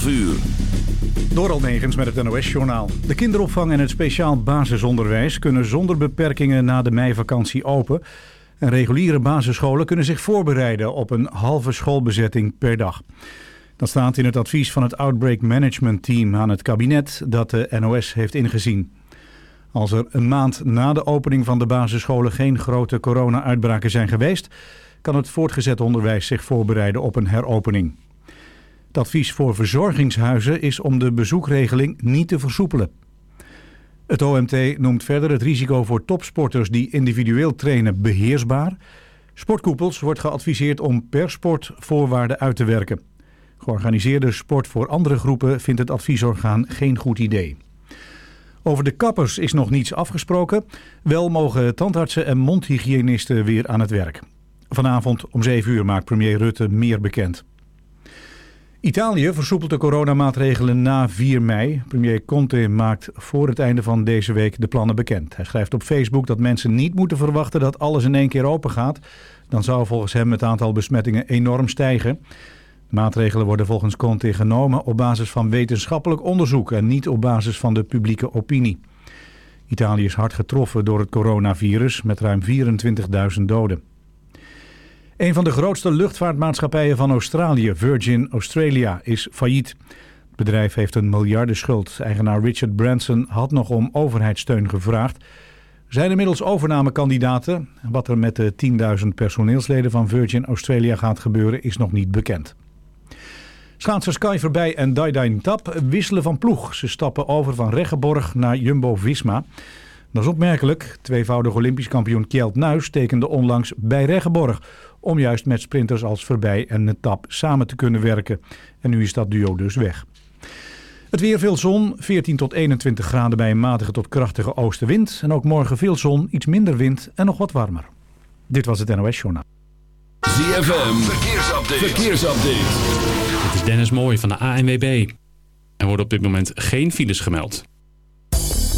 12 uur. Met het NOS-journaal. De kinderopvang en het speciaal basisonderwijs kunnen zonder beperkingen na de meivakantie open. En reguliere basisscholen kunnen zich voorbereiden op een halve schoolbezetting per dag. Dat staat in het advies van het Outbreak Management Team aan het kabinet dat de NOS heeft ingezien. Als er een maand na de opening van de basisscholen geen grote corona-uitbraken zijn geweest... kan het voortgezet onderwijs zich voorbereiden op een heropening. Het advies voor verzorgingshuizen is om de bezoekregeling niet te versoepelen. Het OMT noemt verder het risico voor topsporters die individueel trainen beheersbaar. Sportkoepels wordt geadviseerd om per sport voorwaarden uit te werken. Georganiseerde sport voor andere groepen vindt het adviesorgaan geen goed idee. Over de kappers is nog niets afgesproken. Wel mogen tandartsen en mondhygiënisten weer aan het werk. Vanavond om 7 uur maakt premier Rutte meer bekend. Italië versoepelt de coronamaatregelen na 4 mei. Premier Conte maakt voor het einde van deze week de plannen bekend. Hij schrijft op Facebook dat mensen niet moeten verwachten dat alles in één keer open gaat. Dan zou volgens hem het aantal besmettingen enorm stijgen. Maatregelen worden volgens Conte genomen op basis van wetenschappelijk onderzoek en niet op basis van de publieke opinie. Italië is hard getroffen door het coronavirus met ruim 24.000 doden. Een van de grootste luchtvaartmaatschappijen van Australië, Virgin Australia, is failliet. Het bedrijf heeft een miljardenschuld. Eigenaar Richard Branson had nog om overheidssteun gevraagd. Er zijn inmiddels overnamekandidaten. Wat er met de 10.000 personeelsleden van Virgin Australia gaat gebeuren is nog niet bekend. Schaatser Sky Verbij en Daidain Tap wisselen van ploeg. Ze stappen over van Reggeborg naar Jumbo-Visma. Dat is opmerkelijk. Tweevoudig Olympisch kampioen Kjeld Nuis tekende onlangs bij Reggeborg... om juist met sprinters als Verbij en Tap samen te kunnen werken. En nu is dat duo dus weg. Het weer veel zon, 14 tot 21 graden bij een matige tot krachtige oostenwind. En ook morgen veel zon, iets minder wind en nog wat warmer. Dit was het NOS Journaal. ZFM, verkeersupdate. verkeersupdate. Dit is Dennis Mooij van de ANWB. Er worden op dit moment geen files gemeld.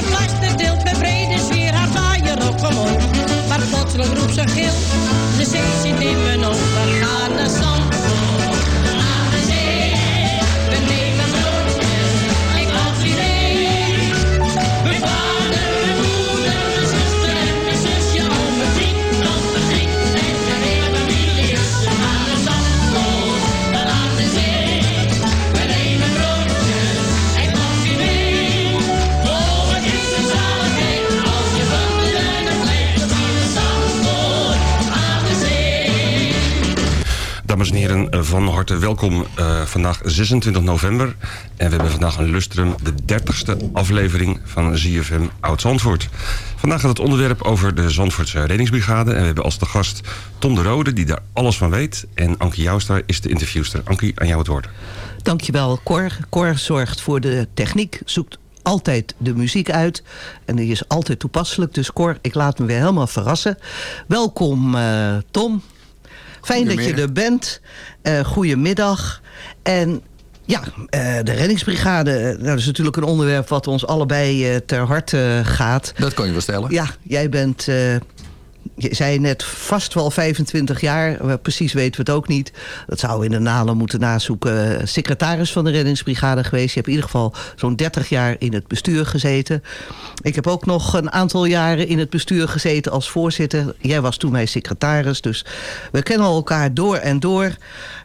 Ze plaster met brede sfeer haar vaaier op omhoog. Maar plotseling roept ze gil, de zee zit in mijn oog. Van harte welkom. eh, vandaag 26 november. En we hebben vandaag een lustrum, de 30ste aflevering van ZFM Oud-Zandvoort. Vandaag gaat het onderwerp over de Zandvoortse reddingsbrigade. En we hebben als de gast Tom de Rode, die daar alles van weet. En Ankie Joustra is de interviewster. Ankie, aan jou het woord. Dankjewel, Cor. Cor zorgt voor de techniek, zoekt altijd de muziek uit. En die is altijd toepasselijk. Dus Cor, ik laat me weer helemaal verrassen. Welkom, eh, Tom. Fijn dat je er bent. Eh goedemiddag. En ja, eh, de reddingsbrigade, eh, nou, dat is natuurlijk een onderwerp wat ons allebei ter harte gaat. Dat kan je wel stellen. Ja, jij bent, je zei net, vast wel 25 jaar. Precies weten we het ook niet. Dat zouden we in de nalen moeten nazoeken. Secretaris van de reddingsbrigade geweest. Je hebt in ieder geval zo'n 30 jaar in het bestuur gezeten. Ik heb ook nog een aantal jaren in het bestuur gezeten als voorzitter. Jij was toen mijn secretaris. Dus we kennen elkaar door en door.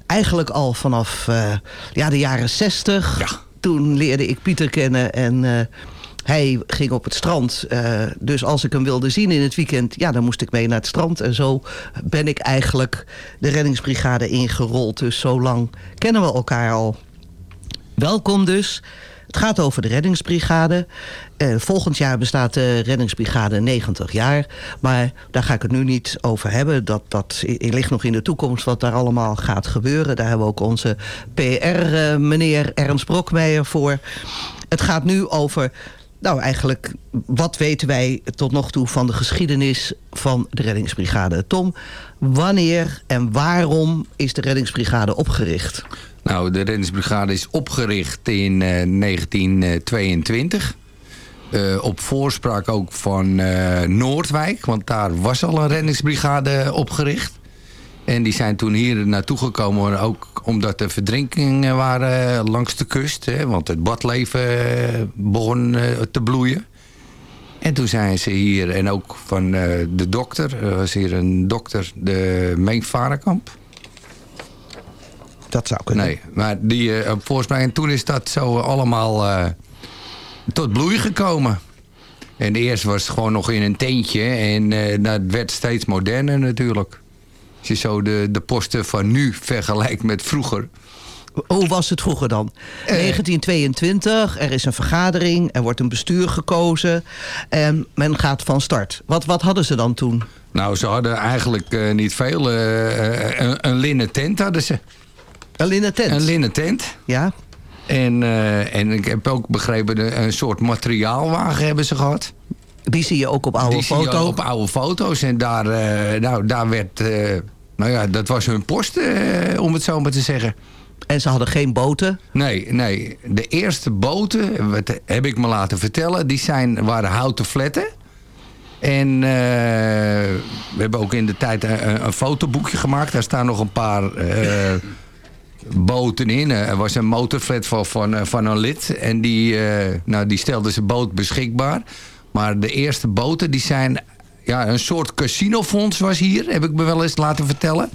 Eigenlijk al vanaf eh, ja, de jaren 60. Toen leerde ik Pieter kennen en... eh, hij ging op het strand. eh, dus als ik hem wilde zien in het weekend... ja, dan moest ik mee naar het strand. En zo ben ik eigenlijk de reddingsbrigade ingerold. Dus zo lang kennen we elkaar al. Welkom dus. Het gaat over de reddingsbrigade. Eh, volgend jaar bestaat de reddingsbrigade 90 jaar. Maar daar ga ik het nu niet over hebben. Dat, dat ligt nog in de toekomst wat daar allemaal gaat gebeuren. Daar hebben we ook onze PR-meneer Ernst Brokmeijer voor. Het gaat nu over... Nou, eigenlijk, wat weten wij tot nog toe van de geschiedenis van de reddingsbrigade? Tom, wanneer en waarom is de reddingsbrigade opgericht? Nou, de reddingsbrigade is opgericht in eh, 1922. Eh, op voorspraak ook van eh, Noordwijk, want daar was al een reddingsbrigade opgericht. En die zijn toen hier naartoe gekomen, ook omdat er verdrinkingen waren langs de kust. Hè, want het badleven eh, begon eh, te bloeien. En toen zijn ze hier, en ook van eh, de dokter, er was hier een dokter, de Meenk Varenkamp. Dat zou kunnen. Nee, maar die op voorspraak. En toen is dat zo allemaal tot bloei gekomen. En eerst was het gewoon nog in een tentje. En dat werd steeds moderner natuurlijk. Als je zo de, de posten van nu vergelijkt met vroeger. Hoe was het vroeger dan? 1922, er is een vergadering, er wordt een bestuur gekozen en men gaat van start. Wat, wat hadden ze dan toen? Nou, ze hadden eigenlijk eh, niet veel. eh, eh, een, een linnen tent hadden ze. Een linnen tent? Een linnen tent. Ja. En, eh, en ik heb ook begrepen, een soort materiaalwagen hebben ze gehad. Die zie je ook op oude Die zie je foto's. op oude foto's. En daar, eh, nou, daar werd... eh, nou ja, dat was hun post, eh, om het zo maar te zeggen. En ze hadden geen boten? Nee, nee. De eerste boten, wat heb ik me laten vertellen... die zijn, waren houten fletten. En eh, we hebben ook in de tijd een, een fotoboekje gemaakt. Daar staan nog een paar eh, boten in. Er was een motorflat van, van, eh, van een lid. En die, eh, nou, die stelde zijn boot beschikbaar. Maar de eerste boten die zijn... Ja, een soort casinofonds was hier, heb ik me wel eens laten vertellen.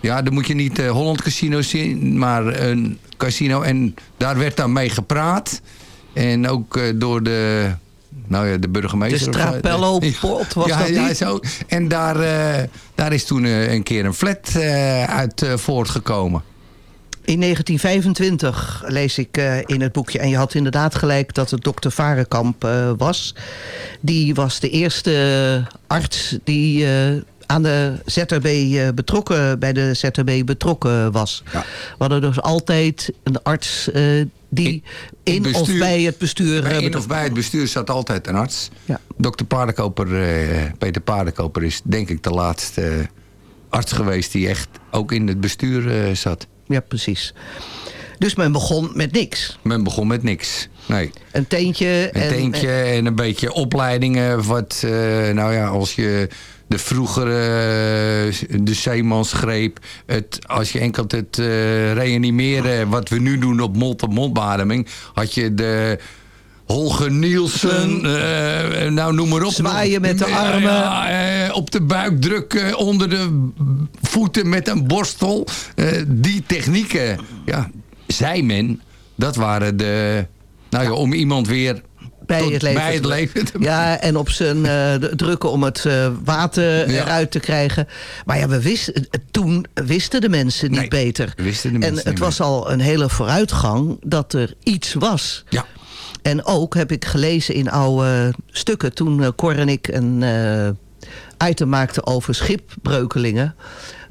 Ja, dan moet je niet eh, Holland Casino zien, maar een casino. En daar werd dan mee gepraat. En ook eh, door de, nou ja, de burgemeester. De Strapello was ja, dat ja, niet? zo. En daar, eh, daar is toen een keer een flat uit voortgekomen. In 1925 lees ik eh, in het boekje, en je had inderdaad gelijk dat het dokter Varenkamp eh, was. Die was de eerste arts die eh, aan de ZRB eh, betrokken, bij de ZRB betrokken was. We hadden dus altijd een arts eh, die in, of bestuur- bij het bestuur... Bij eh, in of bij het bestuur zat altijd een arts. Ja. Dokter Paardenkoper, eh, Peter Paardenkoper is denk ik de laatste eh, arts geweest die echt ook in het bestuur eh, zat. Ja, precies. Dus men begon met niks. Men begon met niks. Nee. Een teentje. Een en, teentje en een beetje opleidingen. Wat, eh, nou ja, als je de vroegere, eh, de zeemansgreep. Het, als je enkel het eh, reanimeren, wat we nu doen op mond-op-mondbademing. Had je de... Holger Nielsen, eh, nou noem maar op. Zwaaien met de armen. Ja, eh, op de buik drukken, onder de voeten met een borstel. Eh, die technieken, ja, zei men, dat waren de... Nou ja, om iemand weer bij tot- het leven. bij het leven te Ja, en op zijn drukken om het water Ja. eruit te krijgen. Maar ja, we wisten, toen wisten de mensen niet Nee, beter. wisten de en mensen het niet was al een hele vooruitgang dat er iets was. Ja. En ook heb ik gelezen in oude stukken toen eh, Cor en ik een eh, item maakten over schipbreukelingen.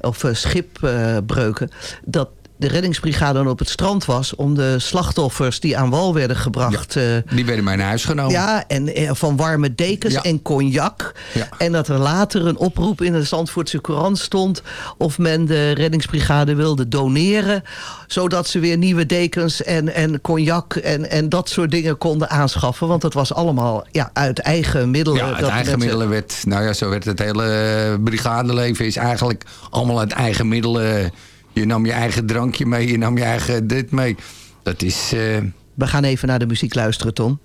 Of eh, schipbreuken. dat de reddingsbrigade dan op het strand was om de slachtoffers die aan wal werden gebracht. eh, Die werden mij naar huis genomen. ja, en eh, van warme dekens Ja. en cognac. Ja. En dat er later een oproep in de Zandvoortse Courant stond... of men de reddingsbrigade wilde doneren... zodat ze weer nieuwe dekens en, en cognac en, en dat soort dingen konden aanschaffen. Want het was allemaal ja, uit eigen middelen. Ja, dat eigen mensen- middelen werd... Nou ja, zo werd het hele eh, brigadeleven is eigenlijk allemaal uit eigen middelen. Je nam je eigen drankje mee, je nam je eigen dit mee. Dat is... eh, We gaan even naar de muziek luisteren, Tom.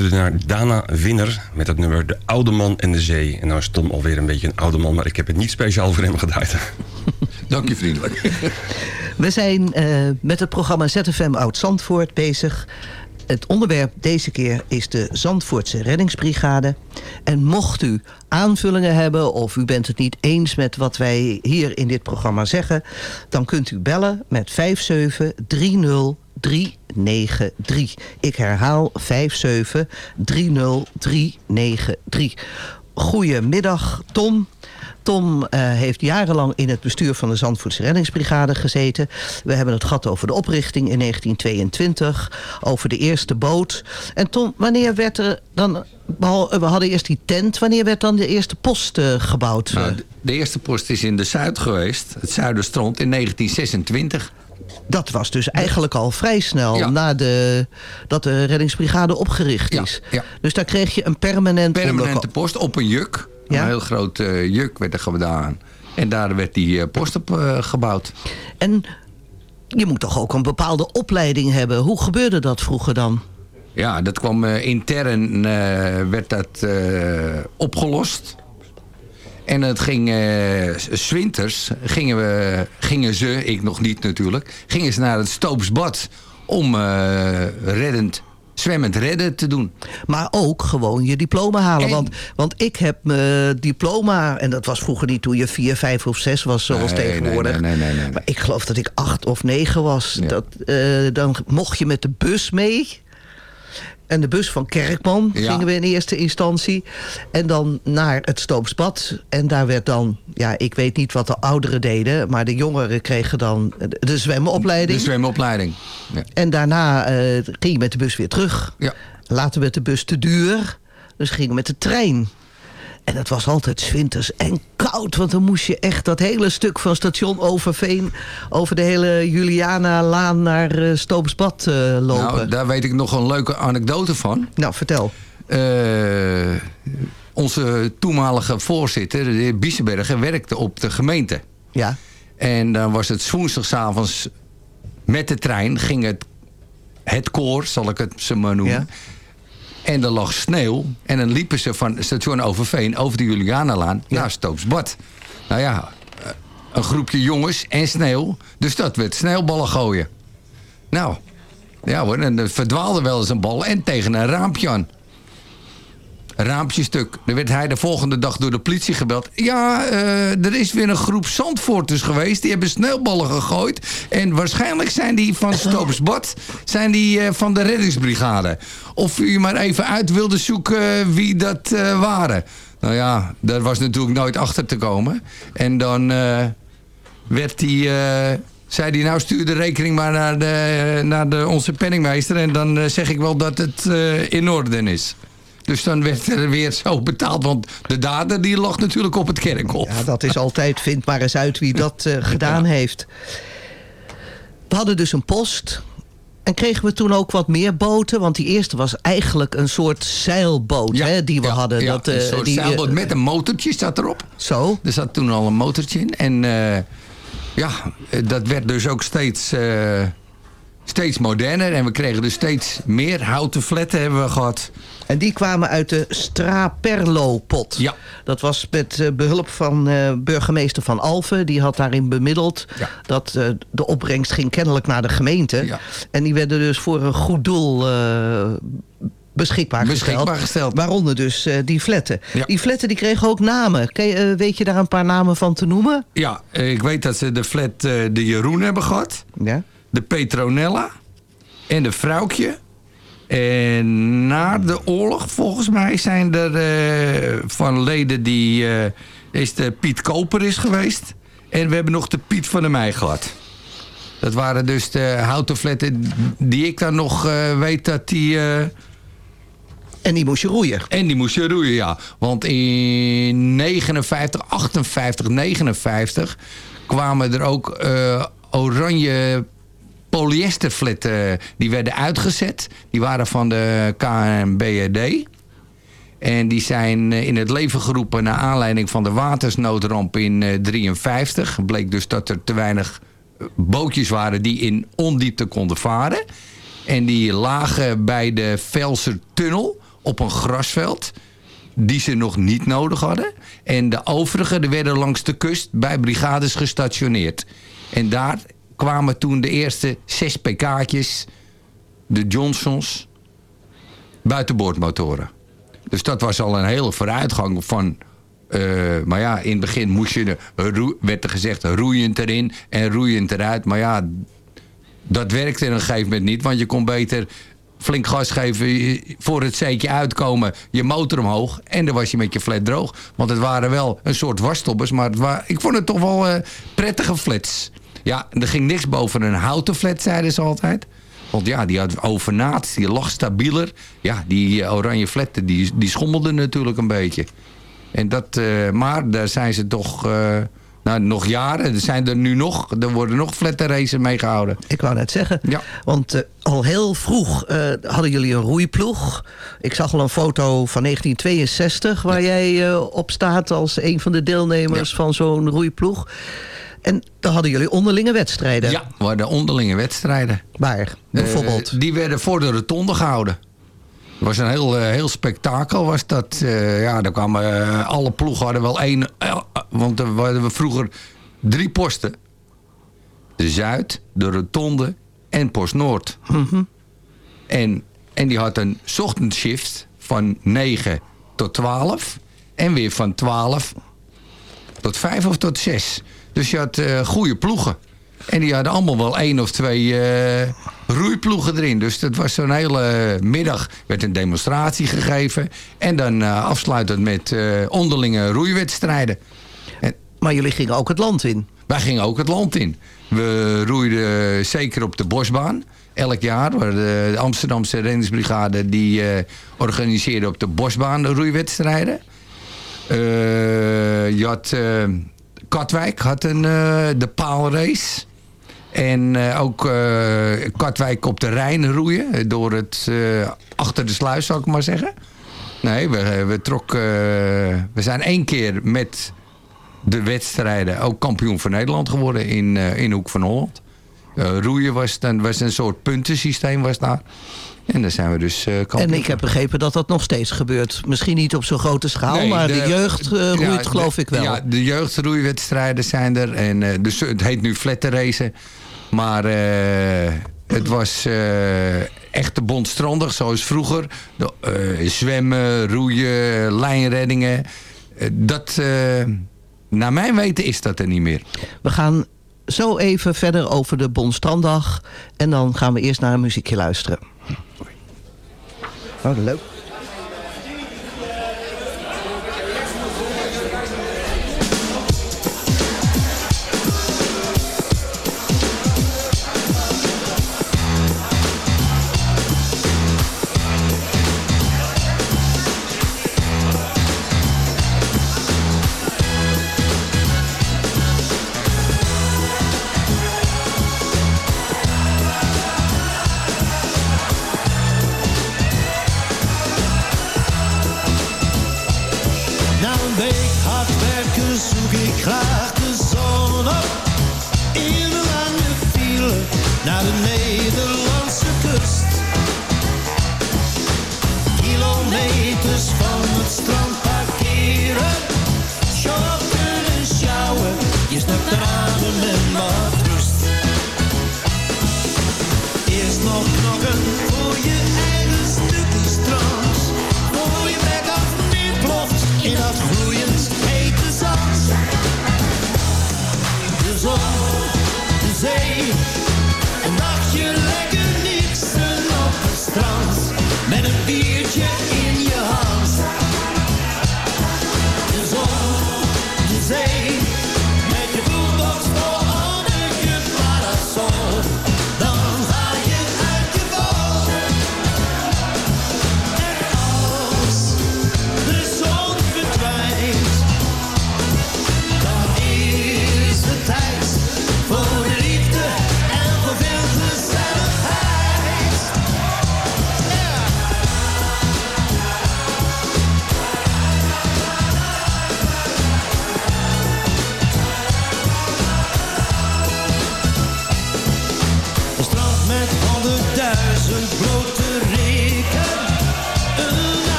Luisterde naar Dana Winner met het nummer De Oude Man en de Zee. En nou is Tom alweer een beetje een oude man, maar ik heb het niet speciaal voor hem gedraaid. Dank je vriendelijk. We zijn eh, met het programma ZFM Oud-Zandvoort bezig. Het onderwerp deze keer is de Zandvoortse reddingsbrigade. En mocht u aanvullingen hebben of u bent het niet eens met wat wij hier in dit programma zeggen... dan kunt u bellen met 5730393. Ik herhaal 5730393. Goedemiddag, Tom. Tom eh, heeft jarenlang in het bestuur van de Zandvoortse Reddingsbrigade gezeten. We hebben het gehad over de oprichting in 1922. Over de eerste boot. En Tom, wanneer werd er dan... We hadden eerst die tent. Wanneer werd dan de eerste post uh, gebouwd? Nou, de eerste post is in de Zuid geweest. Het Zuiderstrand in 1926. Dat was dus eigenlijk al vrij snel ja. na de, dat de reddingsbrigade opgericht is. Ja, ja. Dus daar kreeg je een permanent permanente post op een juk. Ja? Een heel groot uh, juk werd er gedaan. En daar werd die uh, post op uh, gebouwd. En je moet toch ook een bepaalde opleiding hebben. Hoe gebeurde dat vroeger dan? Ja, dat kwam intern, werd dat opgelost. En het ging, zwinters gingen, we, gingen ze, ik nog niet natuurlijk, gingen ze naar het Stoopsbad om reddend zwemmend redden te doen. Maar ook gewoon je diploma halen. Want, want ik heb mijn diploma... en dat was vroeger niet toen je vier, vijf of zes was zoals nee, tegenwoordig. Nee, nee, nee, Maar ik geloof dat ik acht of negen was. Ja. Dat, uh, dan mocht je met de bus mee... En de bus van Kerkman Ja. gingen we in eerste instantie. En dan naar het Stoopsbad. En daar werd dan, ja, ik weet niet wat de ouderen deden... maar de jongeren kregen dan de- de zwemopleiding. De zwemopleiding. Ja. En daarna eh, ging je met de bus weer terug. Ja. Later werd de bus te duur. Dus gingen we met de trein. En het was altijd 's winters en koud. Want dan moest je echt dat hele stuk van station Overveen... over de hele Juliana-laan naar Stoopsbad eh, lopen. Nou, daar weet ik nog een leuke anekdote van. Nou, vertel. Eh, onze toenmalige voorzitter, de heer Biesenberger, werkte op de gemeente. Ja. En dan was het woensdagavonds met de trein, ging het, het koor, zal ik het ze maar noemen. Ja. En er lag sneeuw. En dan liepen ze van station Overveen over de Julianalaan naar Stoopsbad. Nou ja, eh, een groepje jongens en sneeuw. Dus dat werd sneeuwballen gooien. Nou, ja hoor, en er verdwaalde wel eens een bal en tegen een raampje aan. Raampje stuk. Dan werd hij de volgende dag door de politie gebeld. Ja, eh, er is weer een groep Zandvoorters geweest. Die hebben sneeuwballen gegooid. En waarschijnlijk zijn die van Stoopsbad. Zijn die eh, van de reddingsbrigade. Of u maar even uit wilde zoeken wie dat eh, waren. Nou ja, daar was natuurlijk nooit achter te komen. En dan eh, werd die... eh, zei hij, nou stuur de rekening maar naar, de, naar de, onze penningmeester... en dan eh, zeg ik wel dat het eh, in orde is. Dus dan werd er weer zo betaald. Want de dader die lag natuurlijk op het kerkhof. Ja, dat is altijd, vind maar eens uit wie dat eh, gedaan heeft. We hadden dus een post. En kregen we toen ook wat meer boten? Want die eerste was eigenlijk een soort zeilboot hè, die we hadden. Ja, dat, een eh, soort die, eh, zeilboot met een motortje zat erop. Zo? Er zat toen al een motortje in. En ja, dat werd dus ook steeds, steeds moderner. En we kregen dus steeds meer houten fletten hebben we gehad. En die kwamen uit de Straperlo-pot. Ja. Dat was met eh, behulp van eh, burgemeester Van Alphen. Die had daarin bemiddeld Ja. dat eh, de opbrengst ging kennelijk naar de gemeente. Ja. En die werden dus voor een goed doel eh, beschikbaar, Beschikbaar gesteld. Waaronder dus die fletten. Ja. Die fletten die kregen ook namen. Weet je daar een paar namen van te noemen? Ja, ik weet dat ze de flat de Jeroen hebben gehad. Ja. De Petronella. En de Vrouwtje. En na de oorlog, volgens mij, zijn er eh, van leden die... eh, is de Piet Koper is geweest. En we hebben nog de Piet van der Meij gehad. Dat waren dus de houten fletten die ik dan nog eh, weet dat die... En die moest je roeien. en die moest je roeien, ja. Want in 59, 58, 59 kwamen er ook oranje polyesterfletten. Die werden uitgezet. Die waren van de KNBRD. En die zijn eh, in het leven geroepen naar aanleiding van de watersnoodramp in eh 53. Bleek dus dat er te weinig eh, bootjes waren die in ondiepte konden varen. En die lagen bij de Velsertunnel op een grasveld die ze nog niet nodig hadden. En de overige die werden langs de kust bij brigades gestationeerd. En daar kwamen toen de eerste zes pk'tjes, de Johnsons, buitenboordmotoren. Dus dat was al een hele vooruitgang van... eh, maar ja, in het begin moest je, werd er gezegd roeiend erin en roeiend eruit. Maar ja, dat werkte op een gegeven moment niet. Want je kon beter flink gas geven, voor het zeetje uitkomen, je motor omhoog. En dan was je met je flat droog. Want het waren wel een soort wasstoppers. Maar het ik vond het toch wel eh, prettige flats. Ja, er ging niks boven een houten flat, zeiden ze altijd. Want ja, die had overnaat, die lag stabieler. Ja, die eh, oranje flatten, die, die schommelden natuurlijk een beetje. En dat, eh, maar daar zijn ze toch eh, nou, nog jaren. Er zijn er nu nog, er worden nog flatten races mee gehouden. Ik wou net zeggen. Want al heel vroeg hadden jullie een roeiploeg. Ik zag al een foto van 1962 waar jij eh, op staat als een van de deelnemers van zo'n roeiploeg. En dan hadden jullie onderlinge wedstrijden. Ja, we hadden onderlinge wedstrijden. Waar? Bijvoorbeeld? Eh, die werden voor de rotonde gehouden. Het was een heel, eh, heel spektakel. Was dat, eh, ja, daar kwamen alle ploegen hadden wel één. want er hadden we vroeger drie posten: de Zuid, de Rotonde en Post Noord. En, en die had een ochtendshift van 9 tot 12. En weer van 12 tot 5 of tot 6. Dus je had eh goede ploegen. En die hadden allemaal wel één of twee eh, roeiploegen erin. Dus dat was zo'n hele middag. werd een demonstratie gegeven. En dan eh, afsluitend met onderlinge roeiwedstrijden. maar jullie gingen ook het land in? Wij gingen ook het land in. We roeiden zeker op de bosbaan. Elk jaar. waar De Amsterdamse rennersbrigade die organiseerde op de bosbaan de roeiwedstrijden. Je had... Katwijk had een, eh, de paalrace. En eh, ook eh, Katwijk op de Rijn roeien. Door het, achter de sluis, zou ik maar zeggen. Nee, we, we, trok, we zijn één keer met de wedstrijden ook kampioen van Nederland geworden in, in Hoek van Holland. Roeien was, dan, was een soort puntensysteem was daar. En daar zijn we dus kampioen. En ik heb begrepen dat dat nog steeds gebeurt. Misschien niet op zo'n grote schaal, Nee, maar de, jeugd eh, roeit ja, geloof de- ik wel. Ja, de jeugdroeiwedstrijden zijn er. En, eh, dus het heet nu flatten racen. Maar het was echt de bondstrandig zoals vroeger. De, zwemmen, roeien, lijnreddingen. Dat, naar mijn weten is dat er niet meer. We gaan zo even verder over de Bonstranddag. En dan gaan we eerst naar een muziekje luisteren. Oh, leuk.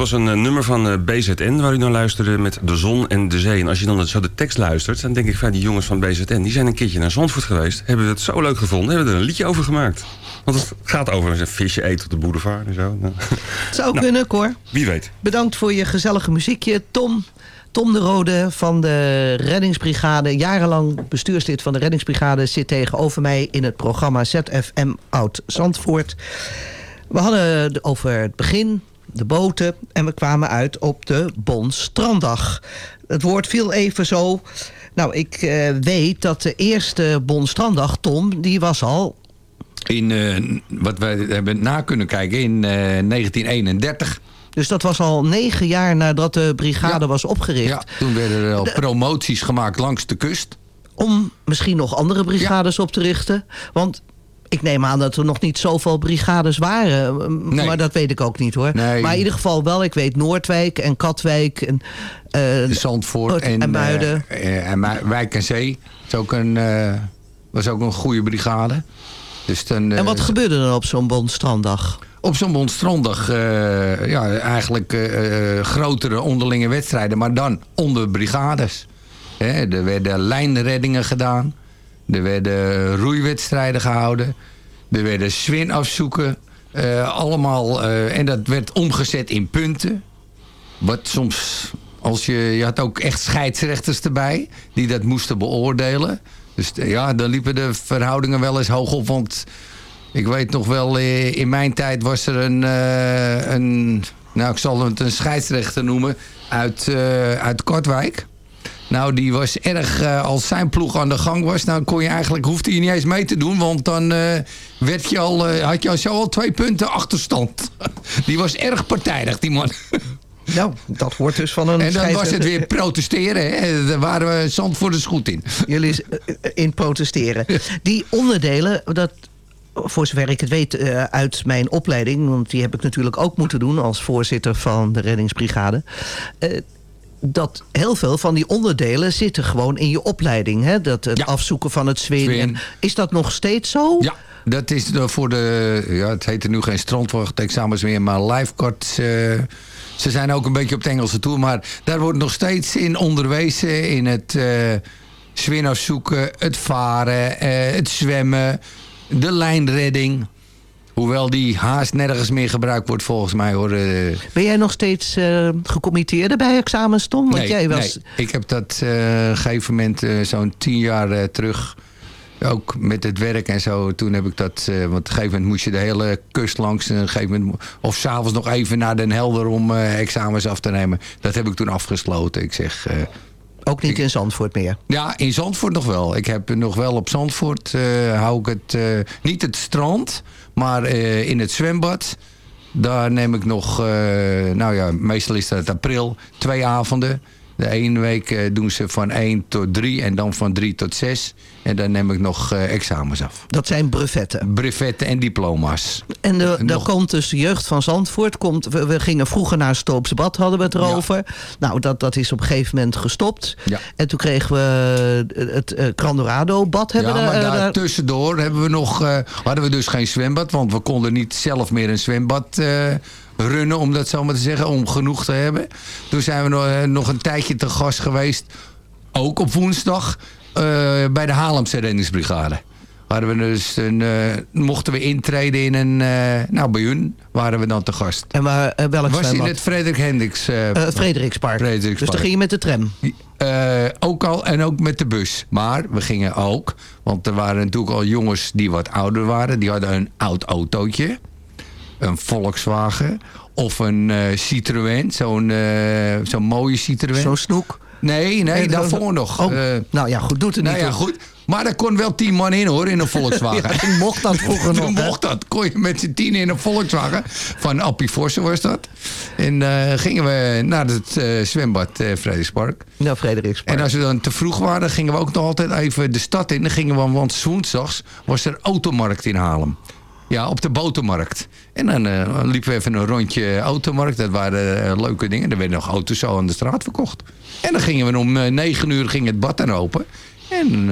Was een eh, nummer van eh, BZN waar u naar luisterde met de zon en de zee. En als je dan zo de tekst luistert, dan denk ik van die jongens van BZN... die zijn een keertje naar Zandvoort geweest, hebben het zo leuk gevonden... hebben er een liedje over gemaakt. Want het gaat over een visje eten op de boulevard en zo. Nou, Zou Nou. kunnen, Cor. wie weet. Bedankt voor je gezellige muziekje. Tom, Tom de Rode van de Reddingsbrigade, jarenlang bestuurslid van de Reddingsbrigade, zit tegenover mij in het programma ZFM Oud Zandvoort. We hadden het over het begin, de boten, en we kwamen uit op de Bonstranddag. Het woord viel even zo. Nou, ik eh, weet dat de eerste Bonstranddag, Tom, die was al In, eh, wat wij hebben na kunnen kijken in eh, 1931. Dus dat was al negen jaar nadat de brigade was opgericht. Ja, toen werden er al promoties gemaakt langs de kust. Om misschien nog andere brigades op te richten. Want ik neem aan dat er nog niet zoveel brigades waren. Maar dat weet ik ook niet hoor. Nee. Maar in ieder geval wel, ik weet Noordwijk en Katwijk. En, eh, Zandvoort en, en Muiden. eh, eh, en Wijk en Zee. Is ook een, was ook een goede brigade. Dus dan, en wat gebeurde er op zo'n Bondstranddag? Op zo'n Bondstrondag, ja, eigenlijk grotere onderlinge wedstrijden, maar dan onder brigades. Hè, er werden lijnreddingen gedaan. Er werden roeiwedstrijden gehouden. Er werden swinafzoeken. eh allemaal, eh, en dat werd omgezet in punten. Wat soms, als je, je had ook echt scheidsrechters erbij, die dat moesten beoordelen. Dus eh, ja, dan liepen de verhoudingen wel eens hoog op, want ik weet nog wel, in mijn tijd was er een, een nou ik zal het een scheidsrechter noemen, uit, uit Kortwijk. Nou, die was erg, eh, als zijn ploeg aan de gang was, dan kon je eigenlijk, hoefde je niet eens mee te doen, want dan eh, werd je al, eh, had je al zo al twee punten achterstand. Die was erg partijdig, die man. Nou, dat hoort dus van een En dan was het weer protesteren, hè. Daar waren we Zandvoorters goed in. Jullie eh, eh, in protesteren. Die onderdelen, dat, voor zover ik het weet uit mijn opleiding... want die heb ik natuurlijk ook moeten doen als voorzitter van de reddingsbrigade... eh, dat heel veel van die onderdelen zitten gewoon in je opleiding. Hè? Dat het afzoeken van het zwin. Zwin. En Is dat nog steeds zo? Ja, dat is de- voor de... Ja, het heet er nu geen strandwachtexamens meer, maar lifeguards... eh, ze zijn ook een beetje op het Engelse toe, maar daar wordt nog steeds in onderwezen. In het eh zwin afzoeken, het varen, eh, het zwemmen, de lijnredding. Hoewel die haast nergens meer gebruikt wordt volgens mij hoor. eh. Ben jij nog steeds eh gecommitteerde bij examens, Tom? Want nee, jij was... nee, ik heb dat eh, op een gegeven moment eh, zo'n tien jaar eh, terug... ook met het werk en zo, toen heb ik dat... eh, want op een gegeven moment moest je de hele kust langs. En een gegeven moment, of s'avonds nog even naar Den Helder om eh, examens af te nemen. Dat heb ik toen afgesloten. Ik zeg... Ook niet in Zandvoort meer? ja, in Zandvoort nog wel. Ik heb nog wel op Zandvoort, eh, hou ik het, eh, niet het strand, maar eh, in het zwembad. Daar neem ik nog, nou ja, meestal is dat april, twee avonden. De ene week eh, doen ze van 1 tot 3 en dan van 3 tot 6. En dan neem ik nog eh, examens af. Dat zijn brevetten. Brevetten en diploma's. En de, daar Nog- komt dus de jeugd van Zandvoort. Komt, we, we gingen vroeger naar Stoopse Bad, hadden we het erover. Nou, dat, dat is op een gegeven moment gestopt. Ja. En toen kregen we het eh Grandorado bad. Hebben ja, maar eh, daar daar- tussendoor hebben we nog, hadden we dus geen zwembad. Want we konden niet zelf meer een zwembad runnen, om dat zo maar te zeggen. Om genoeg te hebben. Toen zijn we nog, eh, nog een tijdje te gast geweest. Ook op woensdag. eh, bij de Haarlemse reddingsbrigade. Hadden we dus een, eh, mochten we intreden in een... nou, bij hun waren we dan te gast. En waar, welk Was in zwembad? het Frederik Hendricks... Frederikspark. Frederikspark. Dus dan ging je met de tram. ook al en ook met de bus. Maar we gingen ook, want er waren natuurlijk al jongens die wat ouder waren. Die hadden een oud autootje. Een Volkswagen. Of een eh, Citroën. Zo'n eh, zo'n mooie Citroën. Zo'n snoek? Nee, nee, Nee, daarvoor nog. Oh, Eh, nou ja, goed, doet het nou niet ja, goed. Maar er kon wel tien man in hoor, in een Volkswagen. Ja, mocht dat vroeger nog, mocht dat. Kon je met z'n tien in een Volkswagen. Van Appie Forse was dat. En gingen we naar het zwembad eh Frederikspark. Nou, Frederikspark. En als we dan te vroeg waren, gingen we ook nog altijd even de stad in. Dan gingen we, want woensdags was er automarkt in Haarlem. Ja, op de botermarkt. En dan eh, liepen we even een rondje automarkt. Dat waren eh, leuke dingen. Er werden nog auto's zo aan de straat verkocht. En dan gingen we om eh, negen uur ging het bad dan open. En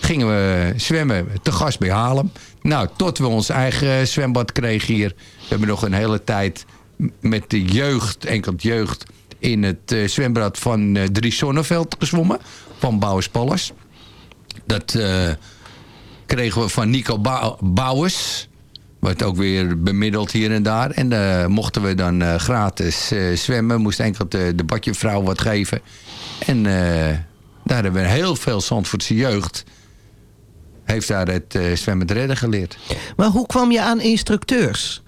gingen we zwemmen te gast bij Haarlem. Nou, tot we ons eigen zwembad kregen hier. We hebben nog een hele tijd met de jeugd, enkel jeugd... in het zwembad van Drie Zonneveld gezwommen. Van Bouwers Pallas. Dat kregen we van Nico Bou- Bouwers. Wordt ook weer bemiddeld hier en daar. En eh, mochten we dan eh, gratis eh, zwemmen. Moest enkel de, de badjevrouw wat geven. En daar hebben we heel veel Zandvoortse jeugd. Heeft daar het zwemmen redden geleerd. Maar hoe kwam je aan instructeurs?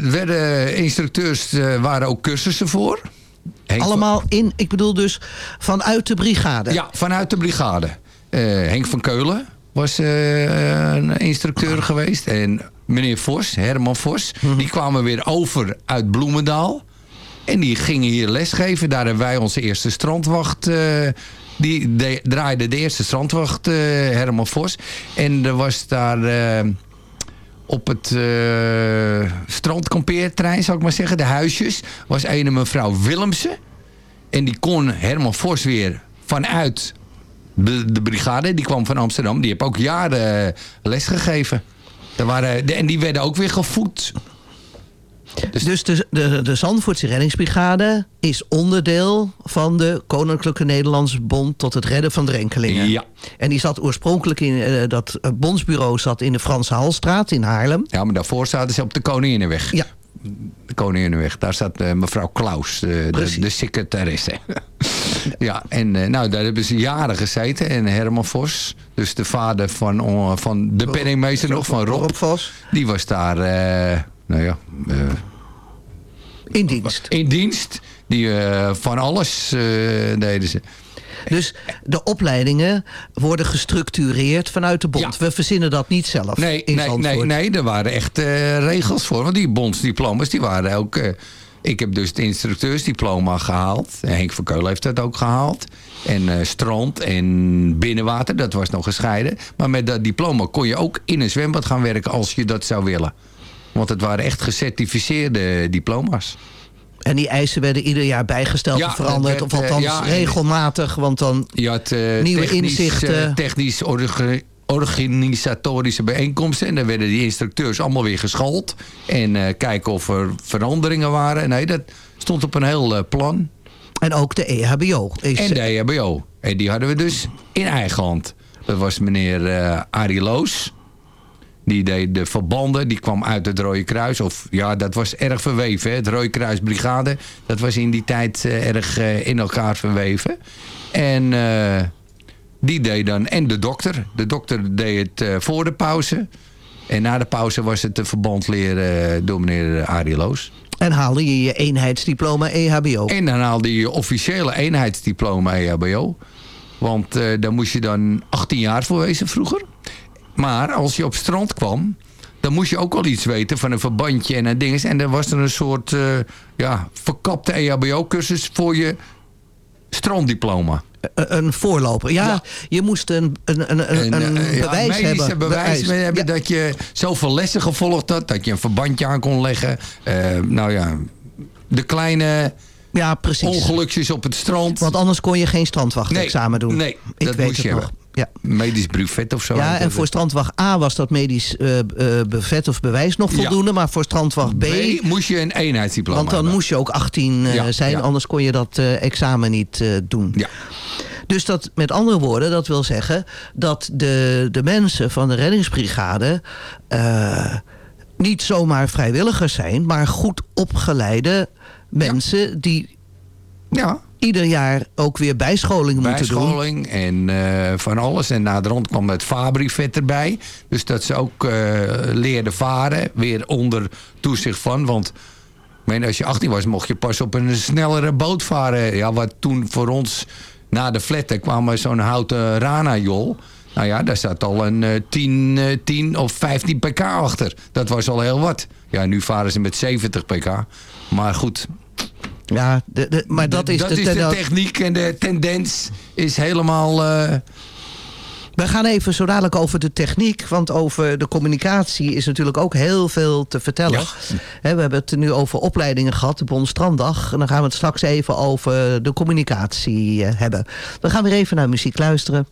Werden instructeurs, waren ook cursussen voor. Henk Allemaal in, ik bedoel dus vanuit de brigade. Ja, vanuit de brigade. Eh, Henk van Keulen was eh, een instructeur geweest. En meneer Vos, Herman Vos, die kwamen weer over uit Bloemendaal. En die gingen hier lesgeven. Daar hebben wij onze eerste strandwacht... eh, die de- draaide de eerste strandwacht, Herman Vos. En er was daar... op het eh strandkampeerterrein, zou ik maar zeggen, de huisjes, was een mevrouw Willemsen. En die kon Herman Vos weer vanuit de, de brigade, die kwam van Amsterdam, die heeft ook jaren eh, les gegeven. Er waren, de- en die werden ook weer gevoed. Dus, de, de, de Zandvoortse reddingsbrigade is onderdeel van de Koninklijke Nederlandse Bond tot het redden van drenkelingen. Ja. En die zat oorspronkelijk in, eh, dat bondsbureau zat in de Franse Halstraat in Haarlem. Ja, maar daarvoor zaten ze op de Koninginnenweg. Ja. De Koninginnenweg. Daar staat eh, mevrouw Klaus, de, de secretaresse. ja, en eh, nou, daar hebben ze jaren gezeten. En Herman Vos, dus de vader van, on- van de penningmeester nog, van Rob. Rob Vos. Die was daar, eh, nou ja... eh, In dienst. In dienst. Die eh, van alles eh, deden ze. Dus de opleidingen worden gestructureerd vanuit de bond. We verzinnen dat niet zelf Nee, in nee, nee, nee, er waren echt eh, regels voor. Want die bondsdiplomas, die waren ook... eh, ik heb dus het instructeursdiploma gehaald. Henk van Keulen heeft dat ook gehaald. En eh, strand en binnenwater, dat was nog gescheiden. Maar met dat diploma kon je ook in een zwembad gaan werken als je dat zou willen. Want het waren echt gecertificeerde diploma's. En die eisen werden ieder jaar bijgesteld Ja, of veranderd. Of eh, althans ja, regelmatig. Want dan Je had eh, Nieuwe technisch, inzichten. eh, technisch organisatorische bijeenkomsten. En dan werden die instructeurs allemaal weer geschoold. En eh, kijken of er veranderingen waren. Nee, dat stond op een heel eh, plan. En ook de EHBO. Is, En de EHBO. En die hadden we dus in eigen hand. Dat was meneer eh Arie Loos. Die deed de verbanden. Die kwam uit het Rode Kruis. Of ja, dat was erg verweven. Hè? Het Rode Kruis Brigade. Dat was in die tijd erg in elkaar verweven. En Die deed dan, en de dokter. De dokter deed het eh, voor de pauze. En na de pauze was het de verband leren eh, door meneer Arie Loos. En haalde je je eenheidsdiploma EHBO. En dan haalde je je officiële eenheidsdiploma EHBO. Want eh, daar moest je dan 18 jaar voor wezen vroeger. Maar als je op strand kwam, dan moest je ook al iets weten van een verbandje en een ding. En dan was er een soort eh, ja, verkapte EHBO-cursus voor je stranddiploma. Een- Een voorloper. Ja, je moest een, een, een, een, eh, ja, bewijs hebben. bewijs Bewijs. hebben dat je zoveel lessen gevolgd had. Dat je een verbandje aan kon leggen. Eh, nou ja, de kleine ja, precies. ongelukjes op het strand. Want anders kon je geen strandwachtexamen doen. Nee, Ik dat weet moest het je nog. Ja. Medisch buffet of zo. Ja, en voor strandwacht A was dat medisch bevet of bewijs nog Ja. voldoende. Maar voor strandwacht B... B moest je een eenheidsdiploma want dan hebben. moest je ook 18 eh, Ja, zijn, ja. anders kon je dat examen niet doen. Ja. Dus dat, met andere woorden, dat wil zeggen dat de, de mensen van de reddingsbrigade niet zomaar vrijwilligers zijn, maar goed opgeleide mensen die Ja. ieder jaar ook weer bijscholing moeten doen. Bijscholing en eh, van alles. En na de rond kwam het Fabri-vet erbij. Dus dat ze ook eh, leerden varen. Weer onder toezicht van. Want ik meen, als je 18 was, mocht je pas op een snellere boot varen. Ja, wat toen voor ons na de fletten kwam zo'n houten Rana-jol. Nou ja, daar zat al een eh 10, eh, 10 of 15 pk achter. Dat was al heel wat. Ja, nu varen ze met 70 pk. Maar goed, Ja, de, de, maar dat is, dat de, is de de- techniek en de tendens is helemaal... eh, We gaan even zo dadelijk over de techniek. Want over de communicatie is natuurlijk ook heel veel te vertellen. We hebben het nu over opleidingen gehad, de Bonstranddag. En dan gaan we het straks even over de communicatie eh, hebben. We gaan weer even naar muziek luisteren.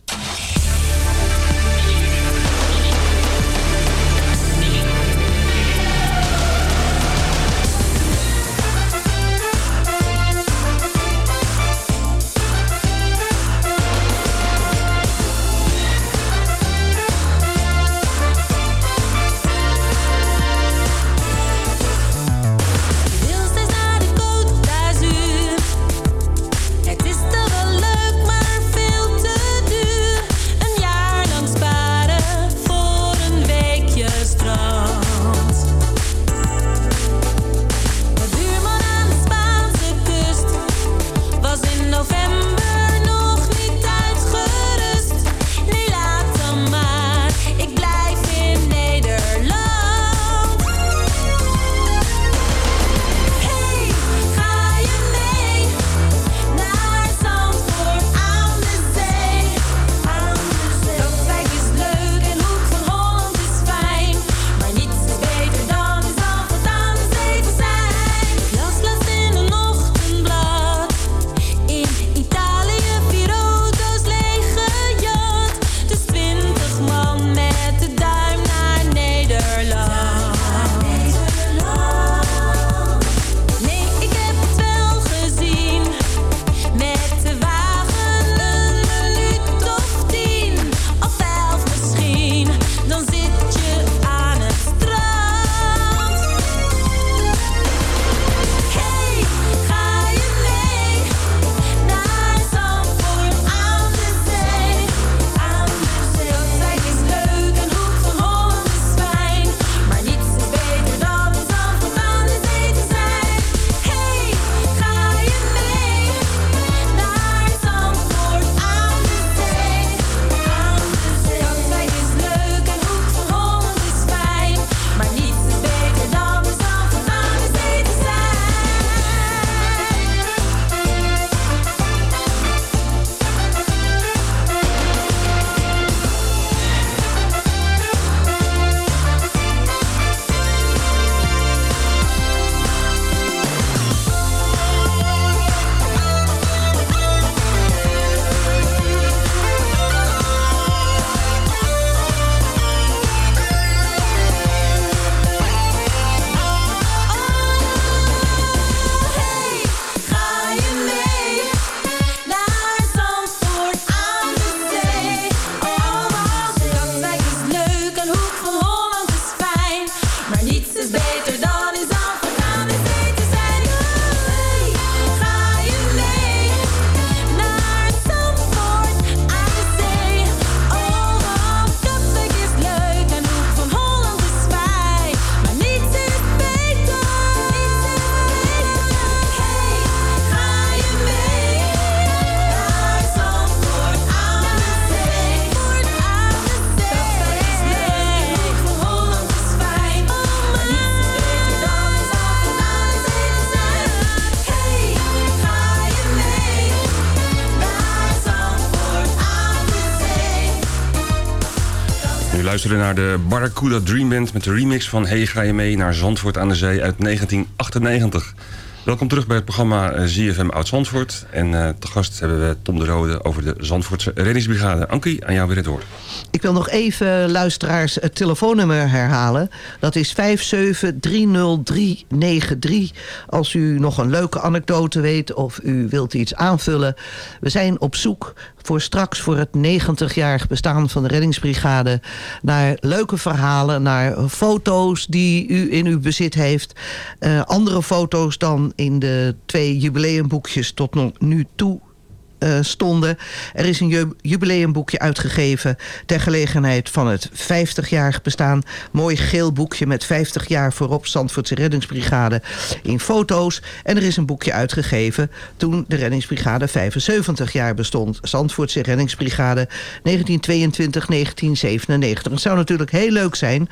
Naar de Barracuda Dream Band met de remix van Hey ga je mee naar Zandvoort aan de Zee uit 1998. Welkom terug bij het programma eh, ZFM Oud-Zandvoort. En uh, te gast hebben we Tom de Rode over de Zandvoortse reddingsbrigade. Ankie, aan jou weer het woord. Ik wil nog even luisteraars het telefoonnummer herhalen. Dat is 5730393. Als u nog een leuke anekdote weet of u wilt iets aanvullen. We zijn op zoek voor straks voor het 90-jarig bestaan van de reddingsbrigade... naar leuke verhalen, naar foto's die u in uw bezit heeft. Uh, andere foto's dan in de twee jubileumboekjes tot nu toe uh, stonden. Er is een jubileumboekje uitgegeven ter gelegenheid van het 50-jarig bestaan. Mooi geel boekje met 50 jaar voorop Zandvoortse reddingsbrigade in foto's. En er is een boekje uitgegeven toen de reddingsbrigade 75 jaar bestond. Zandvoortse reddingsbrigade 1922-1997. Het zou natuurlijk heel leuk zijn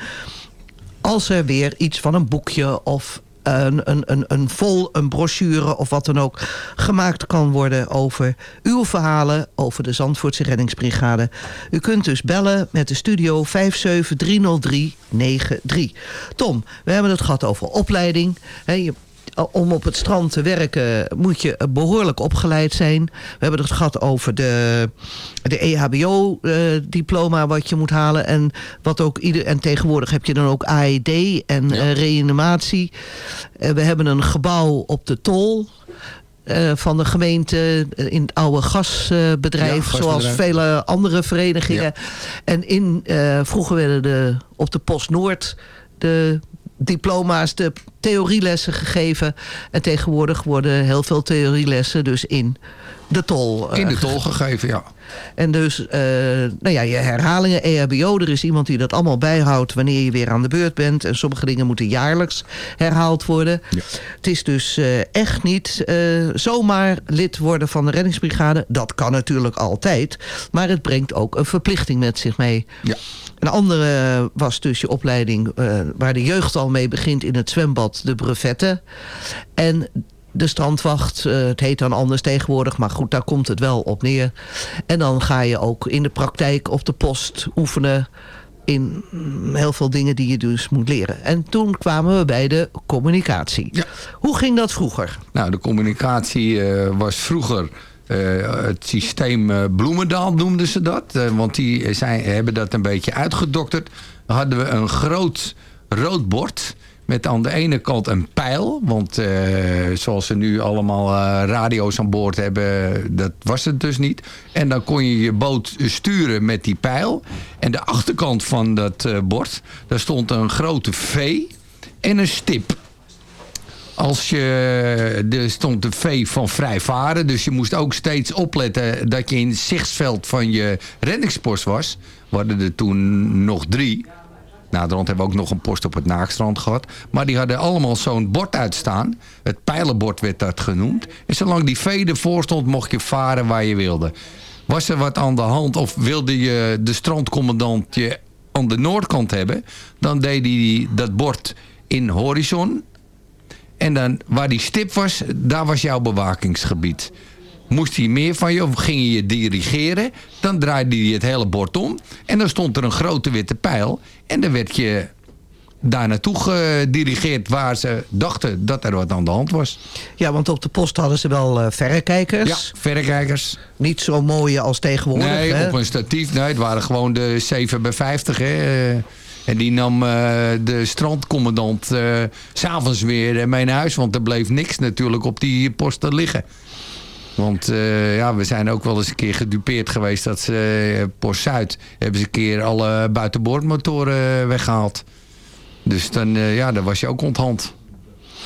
als er weer iets van een boekje of een, een, een, vol, een brochure of wat dan ook... gemaakt kan worden over uw verhalen over de Zandvoortse reddingsbrigade. U kunt dus bellen met de studio 5730393. Tom, we hebben het gehad over opleiding. je om op het strand te werken moet je behoorlijk opgeleid zijn. We hebben het gehad over de, de EHBO-diploma eh, wat je moet halen. En, wat ook ieder, en tegenwoordig heb je dan ook AED en ja. uh, reanimatie. Uh, we hebben een gebouw op de Tol. Uh, van de gemeente in het oude gasbedrijf, ja, zoals vele andere verenigingen. Ja. En in, uh, vroeger werden de, op de Post Noord de diploma's de theorielessen gegeven. En tegenwoordig worden heel veel theorielessen dus in de tol In de tol gegeven, ja. En dus, uh, nou ja, je herhalingen, EHBO, er is iemand die dat allemaal bijhoudt wanneer je weer aan de beurt bent. En sommige dingen moeten jaarlijks herhaald worden. Ja. Het is dus uh, echt niet zomaar lid worden van de reddingsbrigade. Dat kan natuurlijk altijd. Maar het brengt ook een verplichting met zich mee. Ja. Een andere was dus je opleiding waar de jeugd al mee begint in het zwembad, de brevetten. En de strandwacht, uh, het heet dan anders tegenwoordig, maar goed, daar komt het wel op neer. En dan ga je ook in de praktijk op de post oefenen in heel veel dingen die je dus moet leren. En toen kwamen we bij de communicatie. Ja. Hoe ging dat vroeger? Nou, de communicatie uh, was vroeger uh, het systeem uh, Bloemendaal noemden ze dat. Uh, want die zijn, hebben dat een beetje uitgedokterd. Dan hadden we een groot rood bord. Met aan de ene kant een pijl. Want zoals ze nu allemaal radio's aan boord hebben. Dat was het dus niet. En dan kon je je boot sturen met die pijl. En de achterkant van dat bord. Daar stond een grote V. En een stip als je, er stond de V van vrij varen. Dus je moest ook steeds opletten dat je in het zichtsveld van je reddingspost was. We er toen nog drie. Naderhand hebben we ook nog een post op het Naakstrand gehad. Maar die hadden allemaal zo'n bord uitstaan. Het pijlenbord werd dat genoemd. En zolang die V ervoor stond, mocht je varen waar je wilde. Was er wat aan de hand of wilde je de strandcommandant je aan de noordkant hebben... dan deed hij dat bord in horizon en dan waar die stip was, daar was jouw bewakingsgebied. Moest hij meer van je of ging je je dirigeren, dan draaide hij het hele bord om. En dan stond er een grote witte pijl. En dan werd je daar naartoe gedirigeerd waar ze dachten dat er wat aan de hand was. Ja, want op de post hadden ze wel uh, verrekijkers. Ja, verrekijkers. Niet zo mooie als tegenwoordig. Nee, hè? op een statief. Nee, het waren gewoon de 7 bij 50. Hè. En die nam uh, de strandcommandant uh, s'avonds weer mee naar huis. Want er bleef niks natuurlijk op die posten liggen. Want uh, ja, we zijn ook wel eens een keer gedupeerd geweest dat ze Post Zuid hebben ze een keer alle buitenboordmotoren weggehaald. Dus dan, ja, dan was je ook onthand.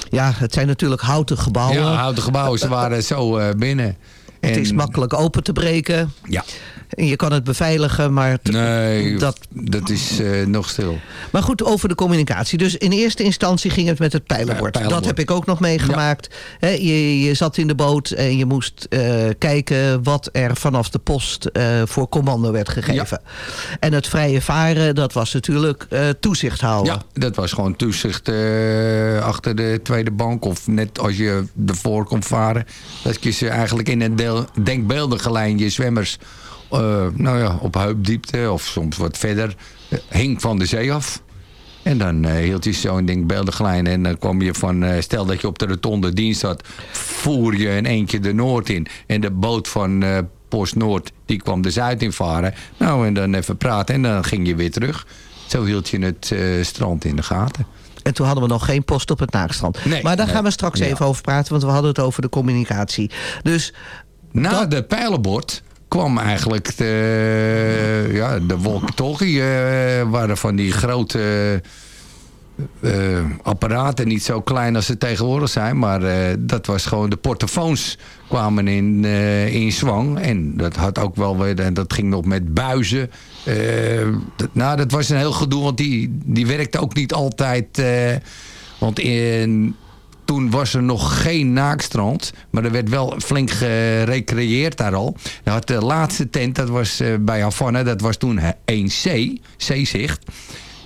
Ja, het zijn natuurlijk houten gebouwen. Ja, houten gebouwen. Ze waren zo binnen. Het en... is makkelijk open te breken. Ja. En je kan het beveiligen, maar... Nee, dat, dat is uh, nog stil. Maar goed, over de communicatie. Dus in eerste instantie ging het met het pijlenbord. Ja, dat heb ik ook nog meegemaakt. Ja. je, je, zat in de boot en je moest uh, kijken wat er vanaf de post uh, voor commando werd gegeven. Ja. En het vrije varen, dat was natuurlijk toezicht houden. Ja, dat was gewoon toezicht achter de tweede bank. Of net als je ervoor kon varen. Dat je ze eigenlijk in een deel, denkbeeldige lijn je zwemmers eh, nou ja, op heupdiepte of soms wat verder, eh, hing van de zee af. En dan eh, hield je zo'n ding beeldeglijn en dan kwam je van, eh, stel dat je op de rotonde dienst had, voer je in eentje de Noord in. En de boot van eh, Post Noord, die kwam de Zuid in varen. Nou, en dan even praten en dan ging je weer terug. Zo hield je het eh, strand in de gaten. En toen hadden we nog geen post op het Naakstrand. Nee, maar daar gaan we straks Ja. even over praten, want we hadden het over de communicatie. Dus Na de pijlenbord kwam eigenlijk de, ja, de walkie-talkie. eh, waren van die grote eh, apparaten. Niet zo klein als ze tegenwoordig zijn. Maar eh, dat was gewoon de portofoons kwamen in, eh, in zwang. En dat had ook wel weer... En dat ging nog met buizen. Eh, dat, nou, dat was een heel gedoe. Want die, die werkte ook niet altijd... eh, want in, toen was er nog geen naakstrand. Maar er werd wel flink gerecreëerd daar al. Had de laatste tent, dat was eh, bij Havana. Dat was toen 1C, zeezicht. Daar